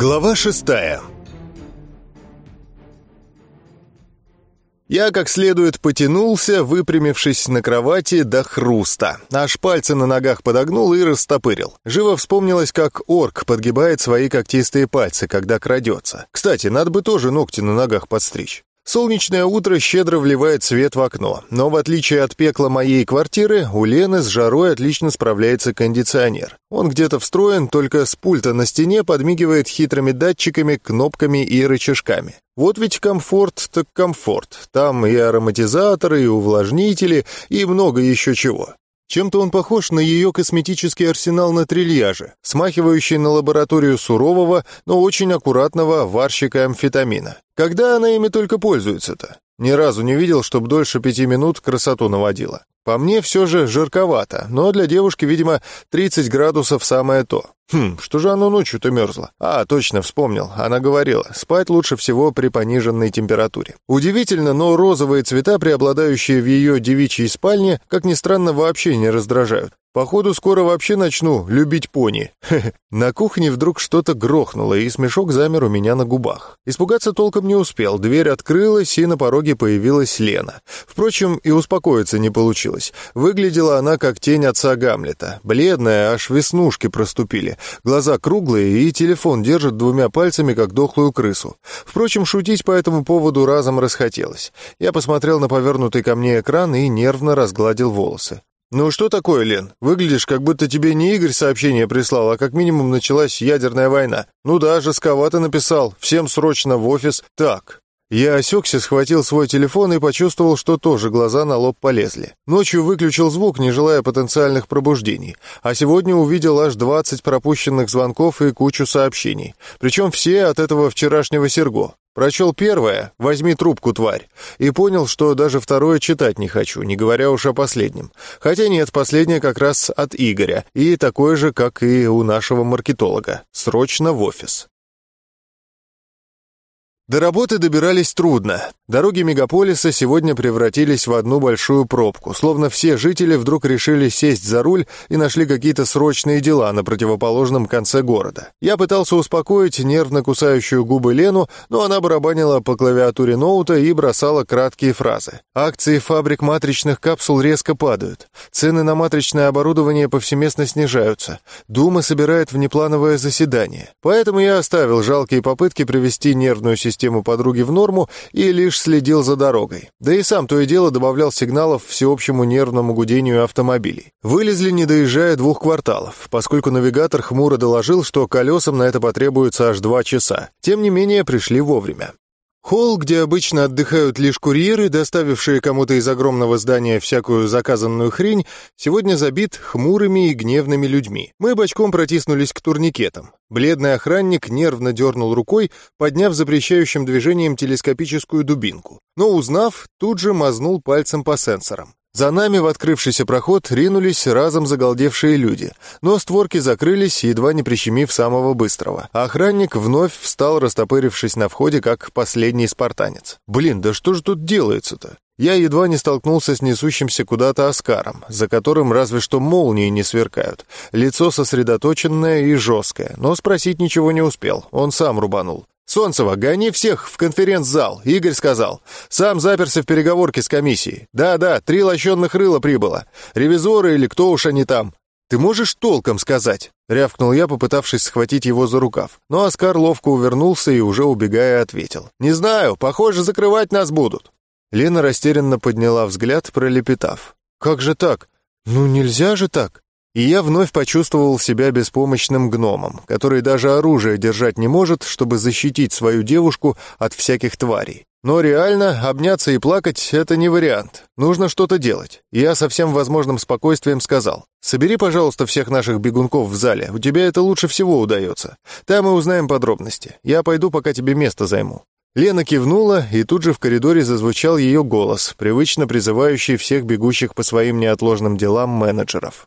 Глава шестая Я как следует потянулся, выпрямившись на кровати до хруста. Аж пальцы на ногах подогнул и растопырил. Живо вспомнилось, как орк подгибает свои когтистые пальцы, когда крадется. Кстати, надо бы тоже ногти на ногах подстричь. Солнечное утро щедро вливает свет в окно, но в отличие от пекла моей квартиры, у Лены с жарой отлично справляется кондиционер. Он где-то встроен, только с пульта на стене подмигивает хитрыми датчиками, кнопками и рычажками. Вот ведь комфорт так комфорт. Там и ароматизаторы, и увлажнители, и много еще чего. Чем-то он похож на ее косметический арсенал на трильяже, смахивающий на лабораторию сурового, но очень аккуратного варщика амфетамина. Когда она ими только пользуется-то? Ни разу не видел, чтоб дольше пяти минут красоту наводила. По мне все же жарковато, но для девушки, видимо, 30 градусов самое то. Хм, что же оно ночью-то мерзло? А, точно, вспомнил. Она говорила, спать лучше всего при пониженной температуре. Удивительно, но розовые цвета, преобладающие в ее девичьей спальне, как ни странно, вообще не раздражают. Походу, скоро вообще начну любить пони. На кухне вдруг что-то грохнуло, и смешок замер у меня на губах. Испугаться толком не успел, дверь открылась, и на пороге появилась Лена. Впрочем, и успокоиться не получилось. Выглядела она как тень отца Гамлета. Бледная, аж веснушки проступили. Глаза круглые, и телефон держит двумя пальцами, как дохлую крысу. Впрочем, шутить по этому поводу разом расхотелось. Я посмотрел на повернутый ко мне экран и нервно разгладил волосы. «Ну что такое, Лен? Выглядишь, как будто тебе не Игорь сообщение прислал, а как минимум началась ядерная война. Ну да, жестковато написал. Всем срочно в офис. Так». Я осекся, схватил свой телефон и почувствовал, что тоже глаза на лоб полезли. Ночью выключил звук, не желая потенциальных пробуждений. А сегодня увидел аж 20 пропущенных звонков и кучу сообщений. Причем все от этого вчерашнего Серго. Прочел первое «Возьми трубку, тварь» и понял, что даже второе читать не хочу, не говоря уж о последнем. Хотя нет, последнее как раз от Игоря, и такое же, как и у нашего маркетолога. Срочно в офис. До работы добирались трудно. Дороги мегаполиса сегодня превратились в одну большую пробку, словно все жители вдруг решили сесть за руль и нашли какие-то срочные дела на противоположном конце города. Я пытался успокоить нервно кусающую губы Лену, но она барабанила по клавиатуре ноута и бросала краткие фразы. Акции фабрик матричных капсул резко падают. Цены на матричное оборудование повсеместно снижаются. Дума собирает внеплановое заседание. Поэтому я оставил жалкие попытки привести нервную систему систему подруги в норму и лишь следил за дорогой. Да и сам то и дело добавлял сигналов всеобщему нервному гудению автомобилей. Вылезли, не доезжая двух кварталов, поскольку навигатор хмуро доложил, что колесам на это потребуется аж два часа. Тем не менее, пришли вовремя. Холл, где обычно отдыхают лишь курьеры, доставившие кому-то из огромного здания всякую заказанную хрень, сегодня забит хмурыми и гневными людьми. Мы бочком протиснулись к турникетам. Бледный охранник нервно дернул рукой, подняв запрещающим движением телескопическую дубинку. Но, узнав, тут же мазнул пальцем по сенсорам. За нами в открывшийся проход ринулись разом загалдевшие люди, но створки закрылись, едва не прищемив самого быстрого. Охранник вновь встал, растопырившись на входе, как последний спартанец. «Блин, да что же тут делается-то?» Я едва не столкнулся с несущимся куда-то Оскаром, за которым разве что молнии не сверкают. Лицо сосредоточенное и жесткое, но спросить ничего не успел, он сам рубанул. «Солнцева, гони всех в конференц-зал», — Игорь сказал. «Сам заперся в переговорке с комиссией. Да-да, три лощенных рыла прибыло. Ревизоры или кто уж они там. Ты можешь толком сказать?» — рявкнул я, попытавшись схватить его за рукав. Но Оскар ловко увернулся и, уже убегая, ответил. «Не знаю, похоже, закрывать нас будут». Лена растерянно подняла взгляд, пролепетав. «Как же так? Ну нельзя же так!» И я вновь почувствовал себя беспомощным гномом, который даже оружие держать не может, чтобы защитить свою девушку от всяких тварей. Но реально, обняться и плакать — это не вариант. Нужно что-то делать. И я со всем возможным спокойствием сказал. «Собери, пожалуйста, всех наших бегунков в зале. У тебя это лучше всего удается. Там мы узнаем подробности. Я пойду, пока тебе место займу». Лена кивнула, и тут же в коридоре зазвучал ее голос, привычно призывающий всех бегущих по своим неотложным делам менеджеров.